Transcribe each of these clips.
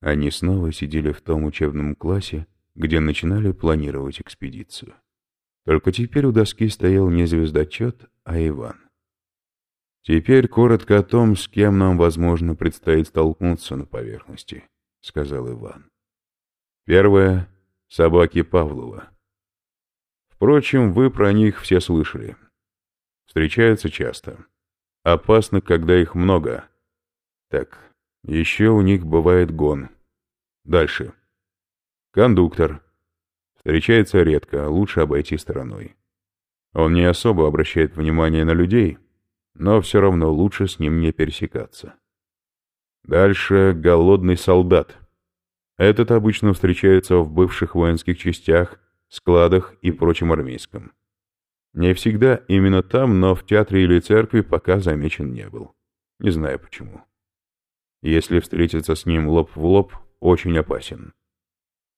Они снова сидели в том учебном классе, где начинали планировать экспедицию. Только теперь у доски стоял не звездочет, а Иван. «Теперь коротко о том, с кем нам, возможно, предстоит столкнуться на поверхности», — сказал Иван. «Первое — собаки Павлова. Впрочем, вы про них все слышали. Встречаются часто. Опасно, когда их много. Так, еще у них бывает гон. Дальше. Кондуктор. Встречается редко, лучше обойти стороной. Он не особо обращает внимание на людей, но все равно лучше с ним не пересекаться. Дальше голодный солдат. Этот обычно встречается в бывших воинских частях, складах и прочем армейском. Не всегда именно там, но в театре или церкви пока замечен не был. Не знаю почему. Если встретиться с ним лоб в лоб, очень опасен.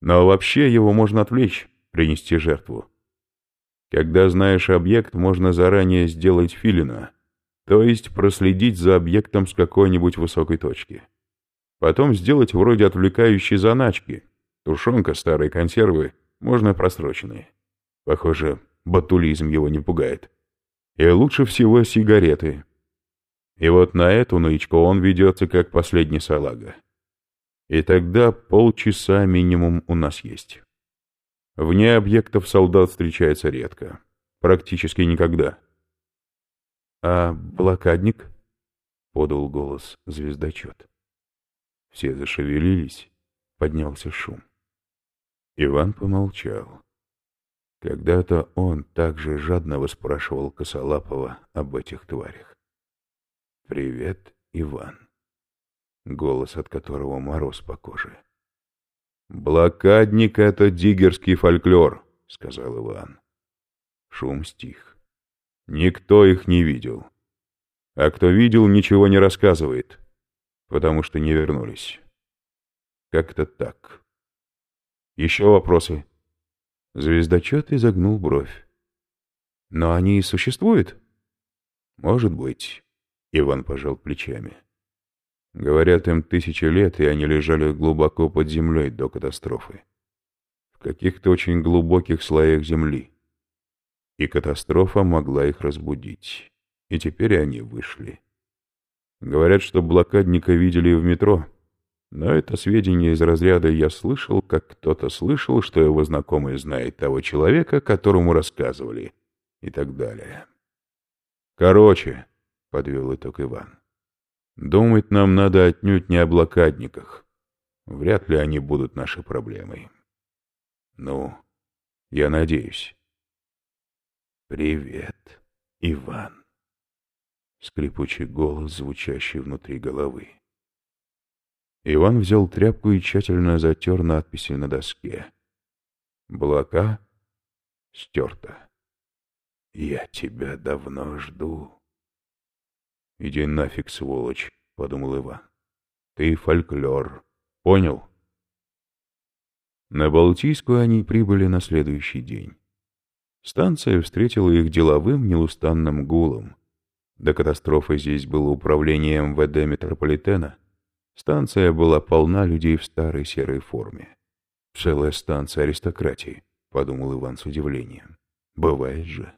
Но вообще его можно отвлечь, принести жертву. Когда знаешь объект, можно заранее сделать филина, то есть проследить за объектом с какой-нибудь высокой точки. Потом сделать вроде отвлекающей заначки. Тушенка, старые консервы, можно просроченные. Похоже, батулизм его не пугает. И лучше всего сигареты. И вот на эту нычку он ведется как последний салага. И тогда полчаса минимум у нас есть. Вне объектов солдат встречается редко. Практически никогда. «А блокадник?» — подал голос звездочет. Все зашевелились, поднялся шум. Иван помолчал. Когда-то он также жадно выспрашивал Косолапова об этих тварях. «Привет, Иван», голос от которого мороз по коже. «Блокадник — это диггерский фольклор», — сказал Иван. Шум стих. Никто их не видел. А кто видел, ничего не рассказывает, потому что не вернулись. Как-то так. Еще вопросы? Звездочет изогнул бровь. Но они и существуют? Может быть. Иван пожал плечами. Говорят, им тысячи лет, и они лежали глубоко под землей до катастрофы. В каких-то очень глубоких слоях земли. И катастрофа могла их разбудить. И теперь они вышли. Говорят, что блокадника видели в метро. Но это сведения из разряда «я слышал», как кто-то слышал, что его знакомый знает того человека, которому рассказывали, и так далее. Короче, — подвел итог Иван. «Думать нам надо отнюдь не о блокадниках. Вряд ли они будут нашей проблемой. Ну, я надеюсь». «Привет, Иван», — скрипучий голос, звучащий внутри головы. Иван взял тряпку и тщательно затер надписи на доске. Блока стерта. «Я тебя давно жду». «Иди нафиг, сволочь», — подумал Иван. «Ты фольклор. Понял?» На Балтийскую они прибыли на следующий день. Станция встретила их деловым неустанным гулом. До катастрофы здесь было управление МВД метрополитена. Станция была полна людей в старой серой форме. «Целая станция аристократии», — подумал Иван с удивлением. «Бывает же».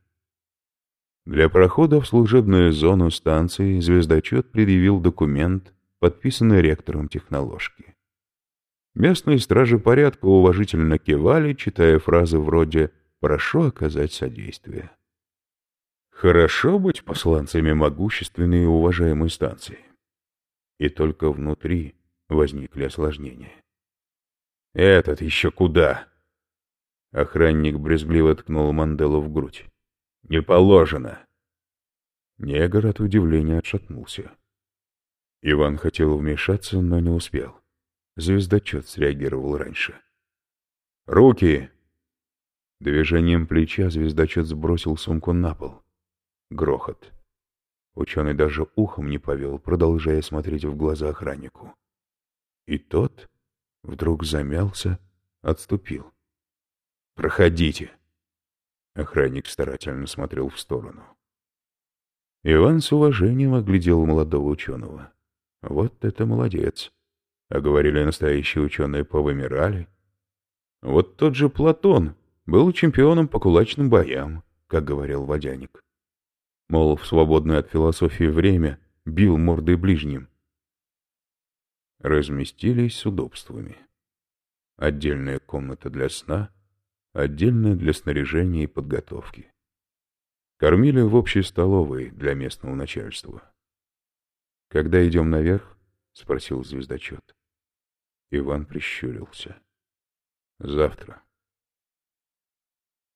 Для прохода в служебную зону станции звездочет предъявил документ, подписанный ректором техноложки. Местные стражи порядка уважительно кивали, читая фразы вроде «прошу оказать содействие». Хорошо быть посланцами могущественной и уважаемой станции. И только внутри возникли осложнения. «Этот еще куда?» Охранник брезгливо ткнул Манделу в грудь. Не положено. Негр от удивления отшатнулся. Иван хотел вмешаться, но не успел. Звездочет среагировал раньше. «Руки!» Движением плеча звездочет сбросил сумку на пол. Грохот. Ученый даже ухом не повел, продолжая смотреть в глаза охраннику. И тот вдруг замялся, отступил. «Проходите!» Охранник старательно смотрел в сторону. Иван с уважением оглядел молодого ученого. Вот это молодец. А говорили, настоящие ученые повымирали. Вот тот же Платон был чемпионом по кулачным боям, как говорил Водяник. Мол, в свободное от философии время бил мордой ближним. Разместились с удобствами. Отдельная комната для сна, отдельная для снаряжения и подготовки. Кормили в общей столовой для местного начальства. «Когда идем наверх?» — спросил звездочет. Иван прищурился. «Завтра».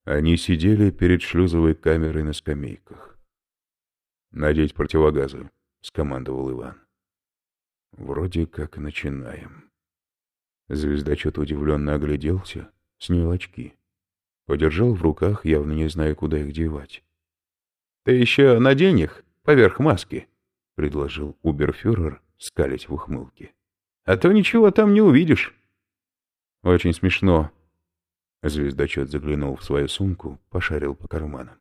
Они сидели перед шлюзовой камерой на скамейках. «Надеть противогазы», — скомандовал Иван. «Вроде как начинаем». Звездочет удивленно огляделся, снял очки. Подержал в руках, явно не зная, куда их девать. «Ты еще надень их поверх маски», — предложил Уберфюрер, скались в ухмылке. «А то ничего там не увидишь». «Очень смешно». Звездочет заглянул в свою сумку, пошарил по карманам.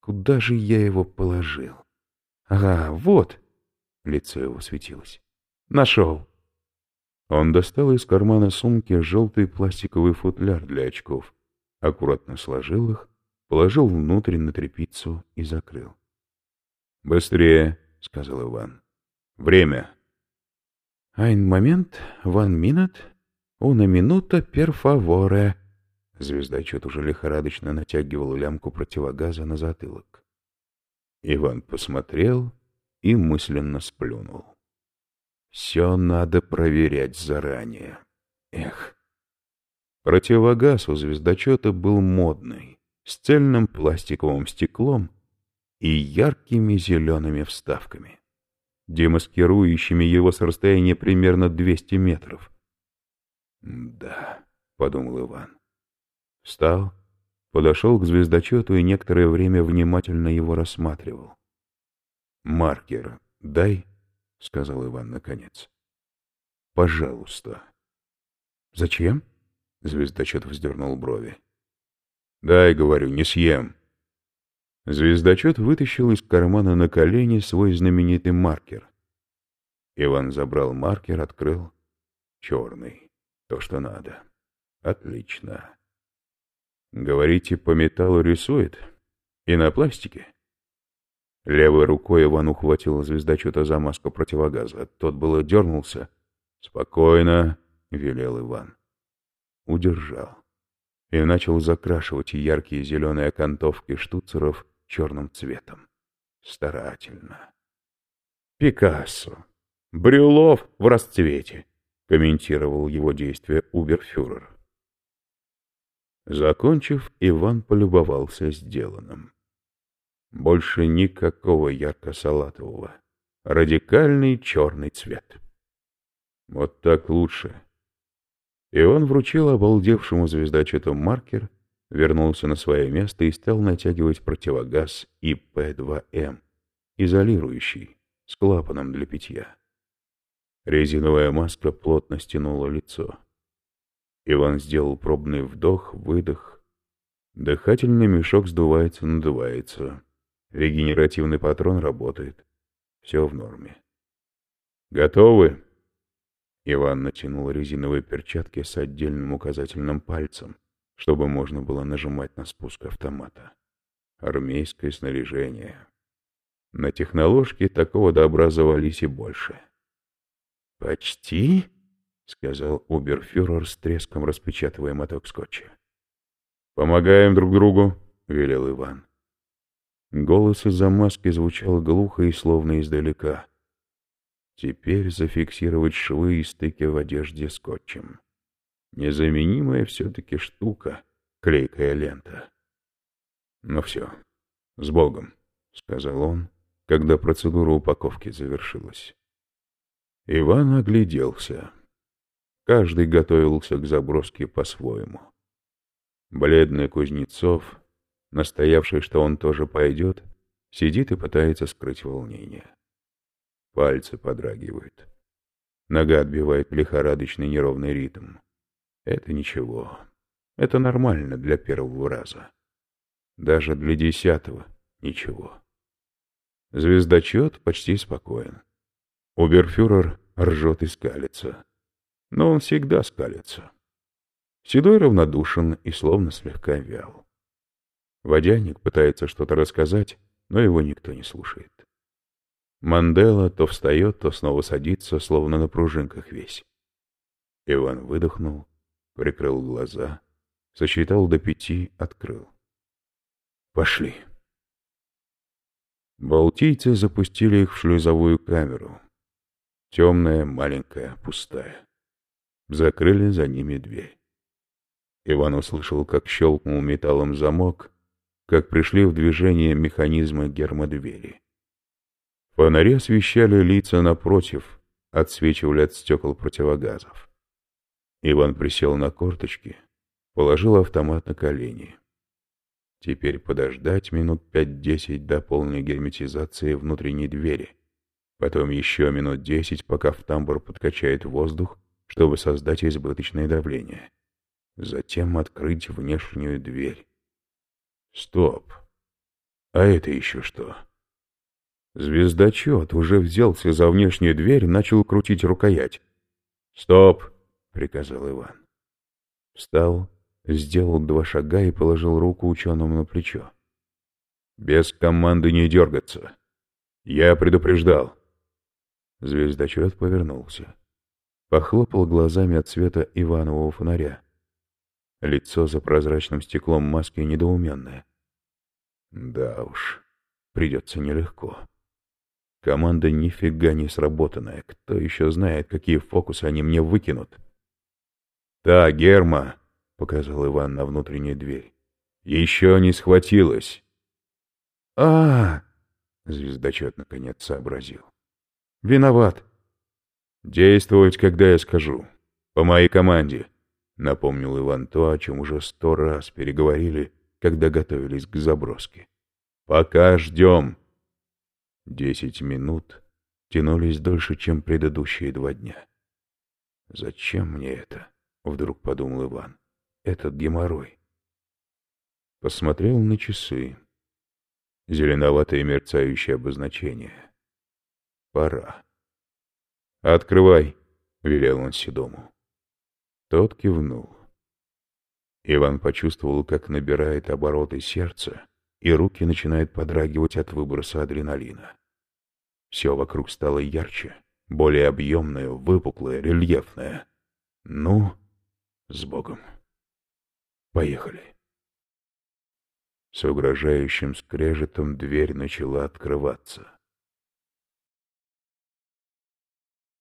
«Куда же я его положил?» «Ага, вот!» Лицо его светилось. «Нашел!» Он достал из кармана сумки желтый пластиковый футляр для очков, аккуратно сложил их, положил внутрь на тряпицу и закрыл. «Быстрее!» — сказал Иван. «Время!» «Айн момент, ван минут, уна минута пер фаворе!» Звездочет уже лихорадочно натягивал лямку противогаза на затылок. Иван посмотрел и мысленно сплюнул. Все надо проверять заранее. Эх. Противогаз у звездочета был модный, с цельным пластиковым стеклом и яркими зелеными вставками, демаскирующими его с расстояния примерно 200 метров. «Да», — подумал Иван. Встал, подошел к звездочету и некоторое время внимательно его рассматривал. «Маркер дай», — сказал Иван наконец. — Пожалуйста. — Зачем? — звездочет вздернул брови. — Дай, говорю, не съем. Звездочет вытащил из кармана на колени свой знаменитый маркер. Иван забрал маркер, открыл. Черный. То, что надо. Отлично. Говорите, по металлу рисует? И на пластике? Левой рукой Иван ухватил звездочета за маску противогаза. Тот было дернулся. «Спокойно», — велел Иван. Удержал. И начал закрашивать яркие зеленые окантовки штуцеров черным цветом. Старательно. «Пикассо! Брюлов в расцвете!» — комментировал его действия Уберфюрер. Закончив, Иван полюбовался сделанным. Больше никакого ярко-салатового. Радикальный черный цвет. Вот так лучше. И он вручил обалдевшему звездочету маркер, вернулся на свое место и стал натягивать противогаз ИП-2М, изолирующий, с клапаном для питья. Резиновая маска плотно стянула лицо. Иван сделал пробный вдох, выдох. Дыхательный мешок сдувается, надувается. Регенеративный патрон работает. Все в норме. Готовы? Иван натянул резиновые перчатки с отдельным указательным пальцем, чтобы можно было нажимать на спуск автомата. Армейское снаряжение. На техноложке такого добра завались и больше. «Почти?» — сказал Уберфюрер с треском распечатывая моток скотча. «Помогаем друг другу», — велел Иван. Голос из-за маски звучал глухо и словно издалека. Теперь зафиксировать швы и стыки в одежде скотчем. Незаменимая все-таки штука, клейкая лента. Ну все, с Богом, — сказал он, когда процедура упаковки завершилась. Иван огляделся. Каждый готовился к заброске по-своему. Бледный Кузнецов настоявший, что он тоже пойдет, сидит и пытается скрыть волнение. Пальцы подрагивают. Нога отбивает лихорадочный неровный ритм. Это ничего. Это нормально для первого раза. Даже для десятого ничего. Звездочет почти спокоен. Уберфюрер ржет и скалится. но он всегда скалится. Седой равнодушен и словно слегка вял. Водяник пытается что-то рассказать, но его никто не слушает. Мандела то встает, то снова садится, словно на пружинках весь. Иван выдохнул, прикрыл глаза, сосчитал до пяти, открыл. «Пошли». Балтийцы запустили их в шлюзовую камеру. Темная, маленькая, пустая. Закрыли за ними дверь. Иван услышал, как щелкнул металлом замок, как пришли в движение механизмы гермодвери. Фонари освещали лица напротив, отсвечивали от стекол противогазов. Иван присел на корточки, положил автомат на колени. Теперь подождать минут пять-десять до полной герметизации внутренней двери. Потом еще минут десять, пока в тамбур подкачает воздух, чтобы создать избыточное давление. Затем открыть внешнюю дверь. Стоп. А это еще что? Звездочет уже взялся за внешнюю дверь, начал крутить рукоять. «Стоп!» — приказал Иван. Встал, сделал два шага и положил руку ученому на плечо. «Без команды не дергаться. Я предупреждал». Звездочет повернулся. Похлопал глазами от света Иванового фонаря. Лицо за прозрачным стеклом маски недоуменное. Да уж, придется нелегко. Команда нифига не сработанная. Кто еще знает, какие фокусы они мне выкинут? «Та, Герма!» — показал Иван на внутреннюю дверь. «Еще не схватилась!» а, -а, -а Звездочет наконец сообразил. «Виноват!» «Действовать, когда я скажу. По моей команде!» Напомнил Иван то, о чем уже сто раз переговорили, когда готовились к заброске. «Пока ждем!» Десять минут тянулись дольше, чем предыдущие два дня. «Зачем мне это?» — вдруг подумал Иван. «Этот геморрой». Посмотрел на часы. Зеленоватое мерцающее обозначение. «Пора». «Открывай», — велел он Седому. Тот кивнул. Иван почувствовал, как набирает обороты сердце, и руки начинают подрагивать от выброса адреналина. Все вокруг стало ярче, более объемное, выпуклое, рельефное. Ну, с Богом. Поехали. С угрожающим скрежетом дверь начала открываться.